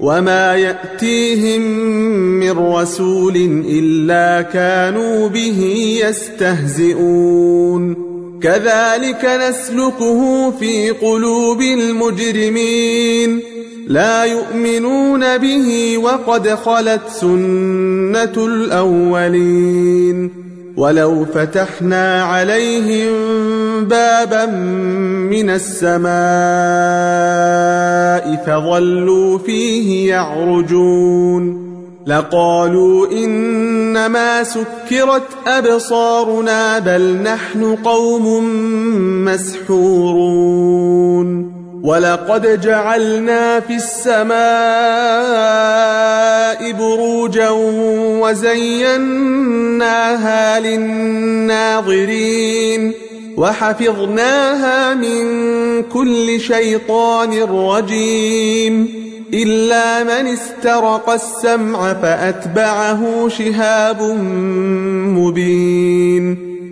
وما ياتيهم من رسول الا كانوا به يستهزئون كذلك نسلكه في قلوب المجرمين لا يؤمنون به وقد خلت سنه الاولين ولو فتحنا عليهم بابا من السماء فظلوا فيه يعرجون لقالوا إنما سكرت أبصارنا بل نحن قوم مسحورون ولقد جعلنا في السماء وزيناها للناظرين وحفظناها من كل شيطان رجيم إلا من استرق السمع فأتبعه شهاب مبين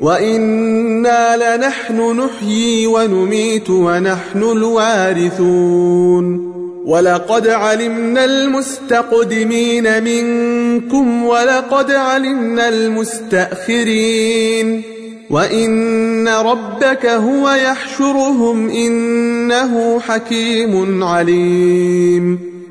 وأنا لنحن نحيي ونميت ونحن الوارثون ولقد علمنا المستقدمين منكم ولقد علمنا المستاخرين وان ربك هو يحشرهم انه حكيم عليم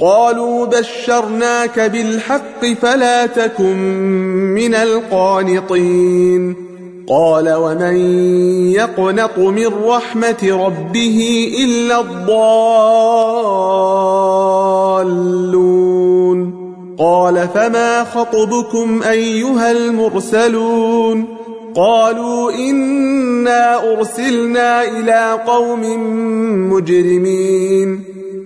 قالوا بشرناك بالحق فلا تكن من القانطين. قال ومن يقنط من رحمة ربه إلا الضالون. قال فما خطبكم أيها المرسلون؟ قالوا إنا أرسلنا إلى قوم مجرمين.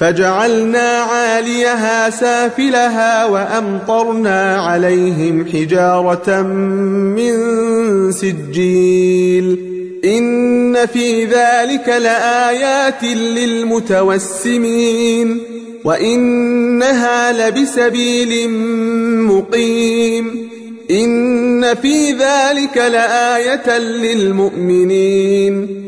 فجعلنا عاليها سافلها وأمطرنا عليهم حجارة من سجيل. إن في ذلك لآيات للمتوسمين. وإنها لبسبيل مقيم. إن في ذلك لآية للمؤمنين.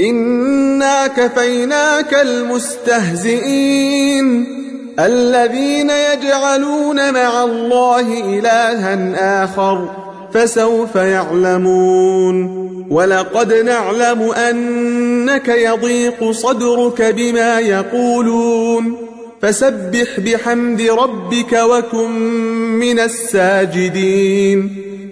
إنا كفيناك المستهزئين الذين يجعلون مع الله إلها آخر فسوف يعلمون ولقد نعلم أنك يضيق صدرك بما يقولون فسبح بحمد ربك وكن من الساجدين